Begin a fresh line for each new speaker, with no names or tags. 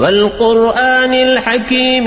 والقرآن الحكيم